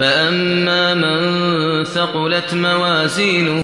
فَأَمَّا مَن ثَقُلَتْ مَوَازِينُهُ